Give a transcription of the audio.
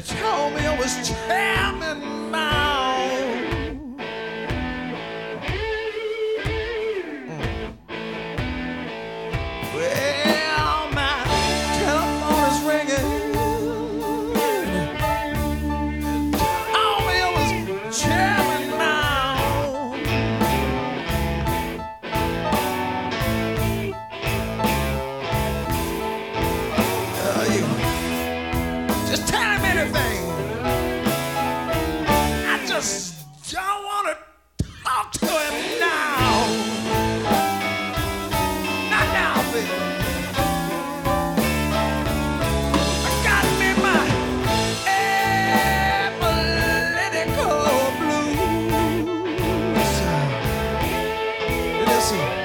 and told me I was changed. I just don't want to talk to him now. Not now, baby. I got me my political blues. Listen.